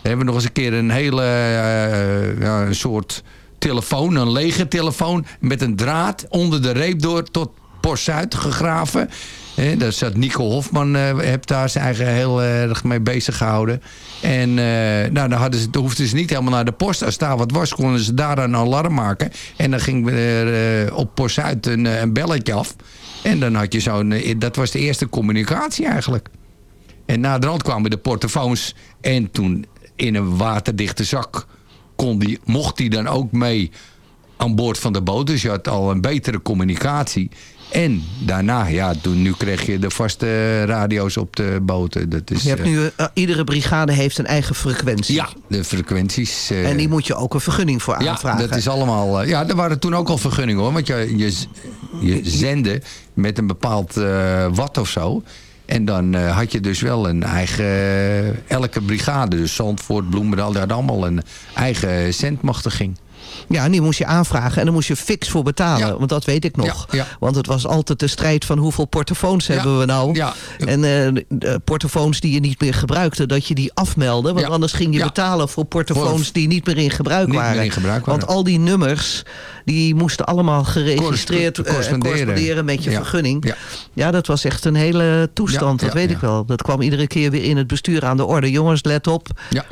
hebben we nog eens een keer een hele eh, soort telefoon, een lege telefoon... met een draad onder de reep door tot Port Zuid gegraven. Eh, daar zat Nico Hofman, eh heeft daar zijn eigen heel erg mee bezig gehouden. En eh, nou, dan, hadden ze, hoefden ze niet helemaal naar de post. Als daar wat was, konden ze daar een alarm maken. En dan ging er eh, op Post Zuid een, eh, een belletje af. En dan had je zo'n... eh, dat was de eerste communicatie eigenlijk. En na de rand kwamen de portofoons. En toen in een waterdichte zak kon die, mocht hij dan ook mee aan boord van de boot. Dus je had al een betere communicatie. En daarna, ja, toen, nu kreeg je de vaste radio's op de boten. Dat is, je hebt eh, nu, eh, iedere brigade heeft een eigen frequentie. Ja, de frequenties. eh, En die moet je ook een vergunning voor ja, aanvragen. dat is allemaal... ja, er waren toen ook al vergunningen hoor. Want je, je, je zende met een bepaald watt of zo. En dan had je dus wel een eigen... elke brigade, dus Zandvoort, Bloemendaal... die hadden allemaal een eigen zendmachtiging. Ja, en die moest je aanvragen en daar moest je fix voor betalen. Want dat weet ik nog. Ja. Want het was altijd de strijd van hoeveel portofoons hebben we nou. En de portofoons die je niet meer gebruikte, dat je die afmeldde. Want anders ging je betalen voor portofoons die niet meer in gebruik Niet waren. meer in gebruik waren. Want al die nummers, die moesten allemaal geregistreerd eh, en corresponderen. met je vergunning. Ja. Dat was echt een hele toestand, dat weet ik wel. Dat kwam iedere keer weer in het bestuur aan de orde. Jongens, let op. Ja.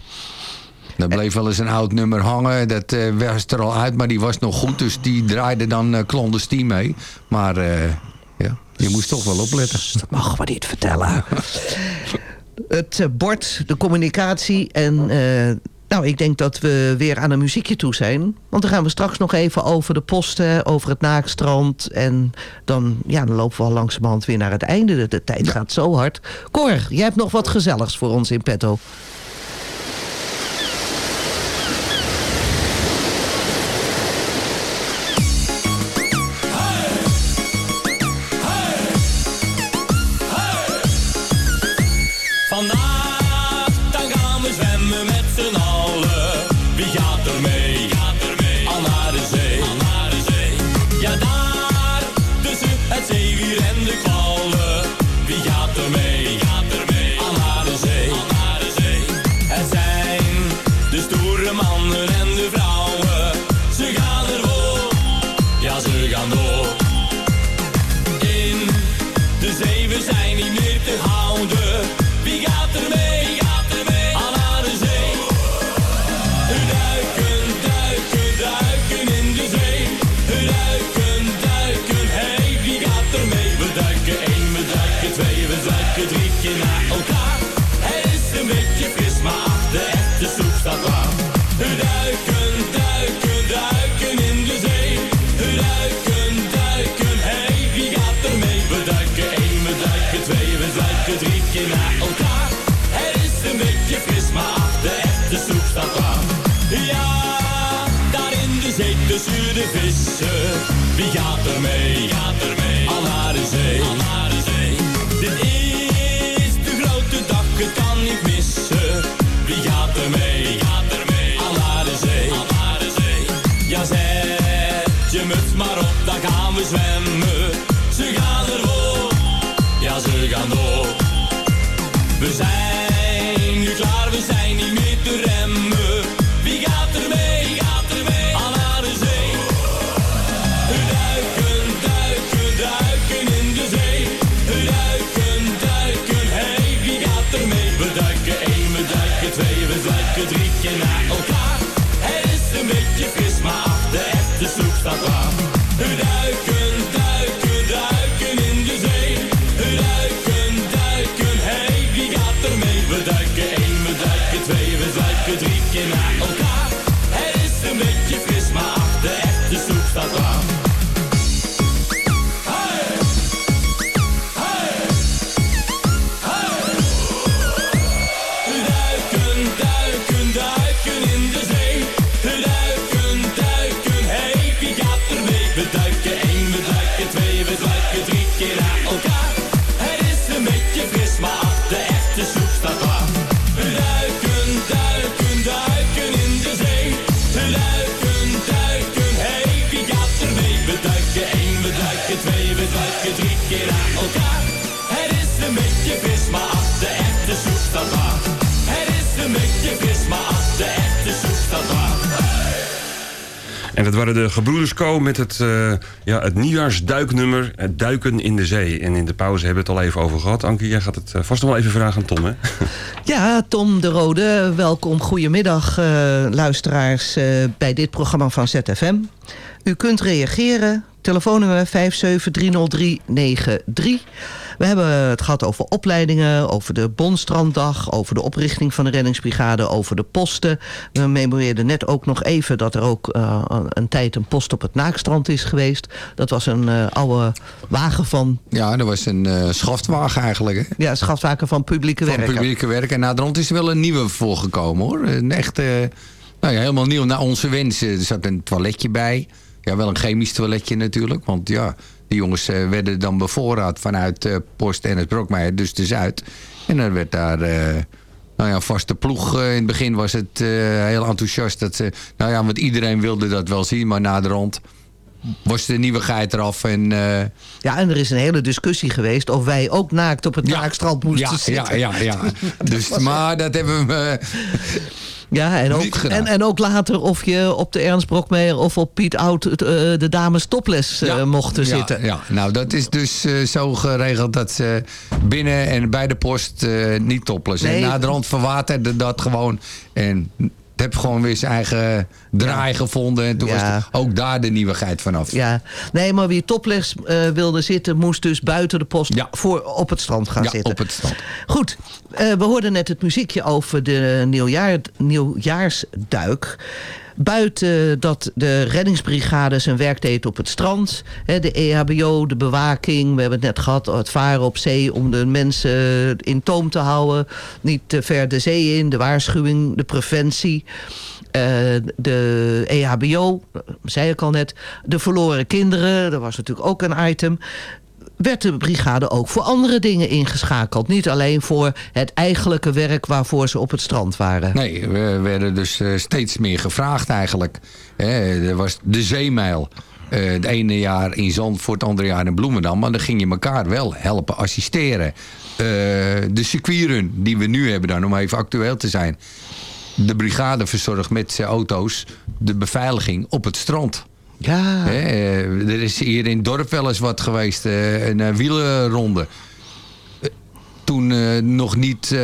Er bleef wel eens een oud nummer hangen. Dat was er al uit, maar die was nog goed. Dus die draaide dan clandestien mee. Maar eh, ja, je moest toch wel opletten. Dat mogen we niet vertellen. het bord, de communicatie en... nou, ik denk dat we weer aan een muziekje toe zijn. Want dan gaan we straks nog even over de posten, over het naakstrand. En dan, ja, dan lopen we al langzamerhand weer naar het einde. De, de tijd gaat zo hard. Cor, jij hebt nog wat gezelligs voor ons in petto. De vissen. Wie gaat er mee? Gaat er mee? Al naar de zee. Al naar de zee. Dit is de grote dag, het kan niet missen. Wie gaat er mee? Gaat er mee? Al naar de zee. Al naar de zee. Ja, zet je muts maar op, dan gaan we zwemmen. je naar. En dat waren de gebroeders Co met het, eh, ja, het nieuwjaarsduiknummer het Duiken in de Zee. En in de pauze hebben we het al even over gehad. Ankie, jij gaat het eh, vast nog wel even vragen aan Tom, hè? Ja, Tom de Rode, welkom. Goedemiddag, eh, luisteraars, bij dit programma van ZFM. U kunt reageren. Telefoonnummer 5730393. We hebben het gehad over opleidingen, over de Bonstranddag... over de oprichting van de reddingsbrigade, over de posten. We memoreerden net ook nog even dat er ook eh, een tijd een post op het Naakstrand is geweest. Dat was een eh, oude wagen van... Ja, dat was een eh schaftwagen eigenlijk. Hè? Ja, schaftwagen van publieke Van werken. publieke werk. En na de rond is er wel een nieuwe voorgekomen hoor. Een echt, eh, nou ja, helemaal nieuw naar onze wensen. Er zat een toiletje bij. Ja, wel een chemisch toiletje natuurlijk. Want ja, de jongens eh, werden dan bevoorraad vanuit eh, Post en het Brokmeijer, dus de Zuid. En dan werd daar... eh, nou ja, vaste ploeg. in het begin was het heel enthousiast. Dat ze, nou ja, want iedereen wilde dat wel zien. Maar na de rond was de nieuwigheid eraf. En, Ja, en er is een hele discussie geweest of wij ook naakt op het naakstrand moesten ja, zitten. ja, ja, ja. dus, maar dat hebben we... Ja, en ook, en, en ook later of je op de Ernst Brokmeijer of op Piet Oud eh, de dames topless eh, mochten ja, zitten. Ja, nou dat is dus eh, zo geregeld dat ze binnen en bij de post niet topless. Nee. En na de rand verwaterde dat gewoon. En heb gewoon weer zijn eigen draai gevonden. En toen Ja. was ook daar de nieuwigheid vanaf. Ja, nee, maar wie topless eh, wilde zitten, moest dus buiten de post voor, op het strand gaan Ja, zitten. op het strand. Goed, eh, we hoorden net het muziekje over de nieuwjaar, nieuwjaarsduik. Buiten dat de reddingsbrigade zijn werk deed op het strand. De EHBO, de bewaking. We hebben het net gehad, het varen op zee om de mensen in toom te houden. Niet te ver de zee in, de waarschuwing, de preventie. Eh, de E EHBO, zei ik al net. De verloren kinderen, dat was natuurlijk ook een item werd de brigade ook voor andere dingen ingeschakeld. Niet alleen voor het eigenlijke werk waarvoor ze op het strand waren. Nee, we werden dus eh, steeds meer gevraagd eigenlijk. Er was de zeemijl. Eh, het ene jaar in Zandvoort, het andere jaar in Bloemendaal. Maar dan ging je elkaar wel helpen assisteren. Eh, de circuitrun die we nu hebben dan, om even actueel te zijn. De brigade verzorgt met zijn auto's de beveiliging op het strand. Ja. Hè, eh, er is hier in het dorp wel eens wat geweest. eh, een uh, wielerronde. Eh, toen eh, nog niet...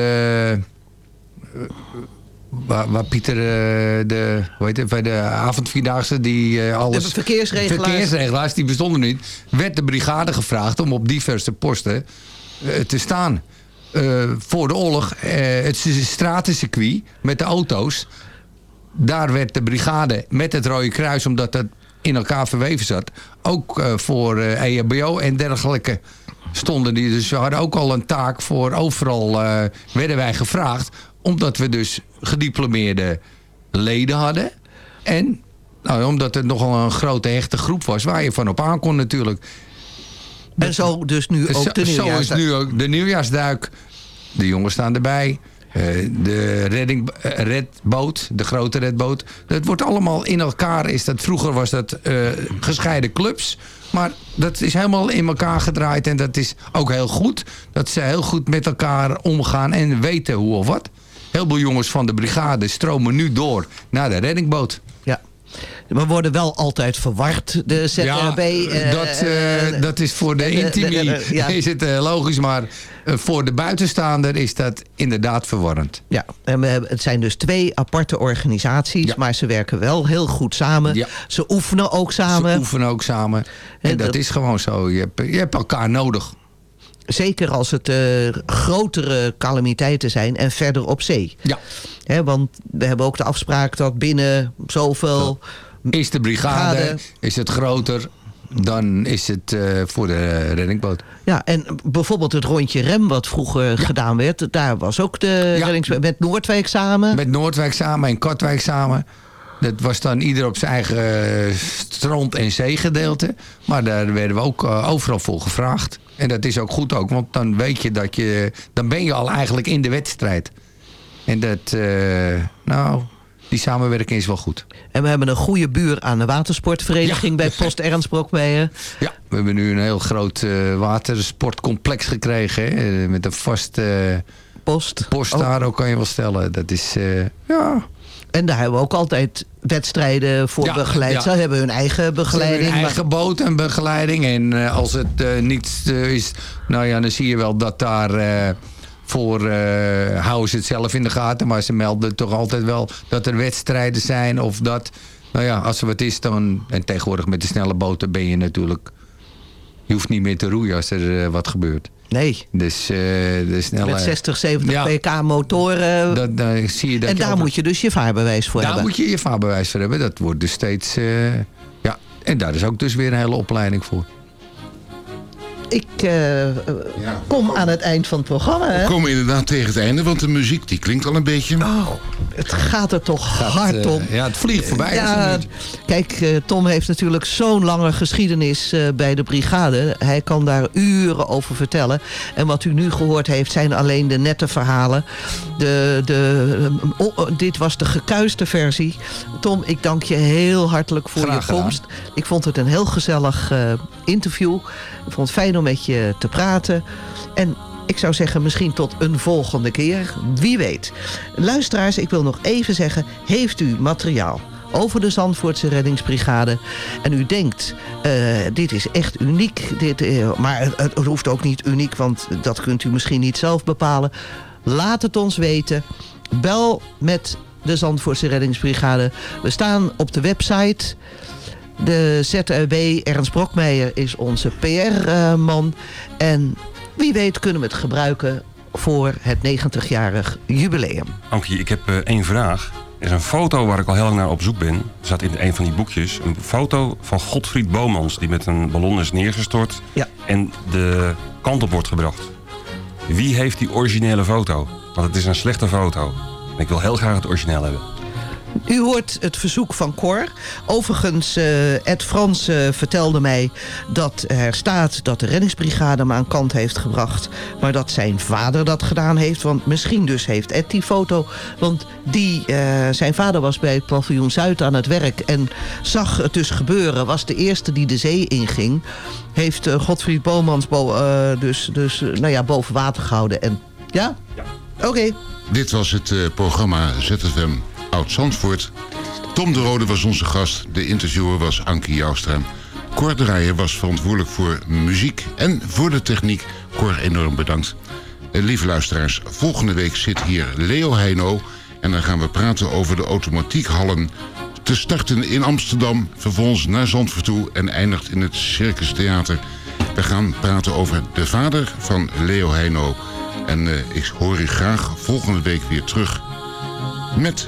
Waar, waar Pieter de, hoe heet het, bij de avondvierdaagse die alles... De verkeersregelaars. verkeersregelaars, die bestonden niet. Werd de brigade gevraagd om op diverse posten te staan. Voor de oorlog, eh, het stratencircuit met de auto's. Daar werd de brigade met het Rode Kruis, omdat dat in elkaar verweven zat. Ook eh, voor eh EHBO en dergelijke stonden die. Dus we hadden ook al een taak voor overal eh, werden wij gevraagd. Omdat we dus gediplomeerde leden hadden. En nou, omdat het nogal een grote hechte groep was waar je van op aan kon natuurlijk. En zo dus nu ook de Zo is nieuwjaarsduik. nu ook de nieuwjaarsduik. De jongens staan erbij. Eh, de redding, eh, redboot, de grote redboot. Het wordt allemaal in elkaar. Is dat, vroeger was dat eh, gescheiden clubs. Maar dat is helemaal in elkaar gedraaid. En dat is ook heel goed. Dat ze heel goed met elkaar omgaan en weten hoe of wat. Heel veel jongens van de brigade stromen nu door naar de reddingboot. We worden wel altijd verward, de ZRB. Ja, eh, dat, eh, dat is voor de eh, intimi eh, eh, ja. is het eh, logisch, maar eh, voor de buitenstaander is dat inderdaad verwarrend. Ja, en we hebben, het zijn dus twee aparte organisaties, maar ze werken wel heel goed samen. Ze oefenen ook samen. Ze oefenen ook samen. En En dat dat- is gewoon zo. Je hebt, je hebt elkaar nodig. Zeker als het eh, grotere calamiteiten zijn en verder op zee. Ja. Hè, want we hebben ook de afspraak dat binnen zoveel... Is de brigade, Brigade. is het groter, dan is het eh, voor de reddingboot. Ja, en bijvoorbeeld het rondje rem wat vroeger gedaan werd. Daar was ook de reddings... Met Noordwijk samen. Met Noordwijk samen en Kortwijk samen. Dat was dan ieder op zijn eigen strand- en zeegedeelte. Maar daar werden we ook eh, overal voor gevraagd. En dat is ook goed ook, want dan weet je dat je... Dan ben je al eigenlijk in de wedstrijd. En dat, eh, nou, die samenwerking is wel goed. En we hebben een goede buur aan de watersportvereniging bij Post Ernst Brokmeijer. Ja, we hebben nu een heel groot eh, watersportcomplex gekregen. Hè, eh, met een vaste post. post daar ook kan je wel stellen. Dat is, ja... En daar hebben we ook altijd wedstrijden voor Ja, begeleid. ja. Ze hebben hun eigen begeleiding. Maar- hun eigen boot en begeleiding. En eh, als het eh, niet eh, is, nou ja, dan zie je wel dat daar voor houden ze het zelf in de gaten. Maar ze melden toch altijd wel dat er wedstrijden zijn of dat. Nou ja, als er wat is dan. En tegenwoordig met de snelle boten ben je natuurlijk. Je hoeft niet meer te roeien als er wat gebeurt. Nee. Dus eh, de snelle. Met 60, 70 Ja. pk motoren. Dat, dan zie je dat en je daar over- moet je dus je vaarbewijs voor Daar hebben. moet je je vaarbewijs voor hebben. Dat wordt dus steeds... eh, ja, en daar is ook dus weer een hele opleiding voor. Ik eh, kom aan het eind van het programma. Hè? We komen inderdaad tegen het einde, want de muziek die klinkt al een beetje. Oh, het gaat er toch hard eh, om. ja, het vliegt voorbij. Ja, kijk, eh, Tom heeft natuurlijk zo'n lange geschiedenis eh, bij de brigade. Hij kan daar uren over vertellen. En wat u nu gehoord heeft zijn alleen de nette verhalen. De, de, eh, oh, oh, dit was de gekuiste versie. Tom, ik dank je heel hartelijk voor Graag je gedaan. komst. Ik vond het een heel gezellig eh, interview. Ik vond het fijn met je te praten. En ik zou zeggen, misschien tot een volgende keer. Wie weet. Luisteraars, ik wil nog even zeggen... heeft u materiaal over de Zandvoortse reddingsbrigade... en u denkt, eh, dit is echt uniek... Dit, eh, maar het, het hoeft ook niet uniek, want dat kunt u misschien niet zelf bepalen... laat het ons weten. Bel met de Zandvoortse reddingsbrigade. We staan op de website... De ZRB Ernst Brokmeijer is onze PR-man. En wie weet kunnen we het gebruiken voor het 90-jarig jubileum. Ankie, ik heb eh, één vraag. Er is een foto waar ik al heel lang naar op zoek ben. Er staat in een van die boekjes. Een foto van Godfried Bomans die met een ballon is neergestort. Ja. En de kant op wordt gebracht. Wie heeft die originele foto? Want het is een slechte foto. En ik wil heel graag het origineel hebben. U hoort het verzoek van Cor. Overigens, eh, Ed Frans eh, vertelde mij dat er staat dat de reddingsbrigade hem aan kant heeft gebracht. Maar dat zijn vader dat gedaan heeft. Want misschien dus heeft Ed die foto. Want die, eh, zijn vader was bij het paviljoen Zuid aan het werk. En zag het dus gebeuren. Was de eerste die de zee inging. Heeft Godfried Bomans bo- eh, dus, dus nou ja, boven water gehouden. En ja? Oké. Dit was het programma ZFM Oud-Zandvoort. Tom de Rode was onze gast. De interviewer was Ankie Joustra. Cor Draaier was verantwoordelijk voor muziek en voor de techniek. Cor, enorm bedankt. Eh, lieve luisteraars, volgende week zit hier Leo Heino... en dan gaan we praten over de automatiekhallen... te starten in Amsterdam, vervolgens naar Zandvoort toe... en eindigt in het Circus Theater. We gaan praten over de vader van Leo Heino... En eh, ik hoor u graag volgende week weer terug met